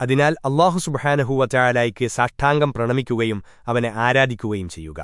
അതിനാൽ അള്ളാഹു സുബഹാനഹൂവ ചായാലായിക്ക് സാഷ്ടാംഗം പ്രണമിക്കുകയും അവനെ ആരാധിക്കുകയും ചെയ്യുക.